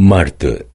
Marte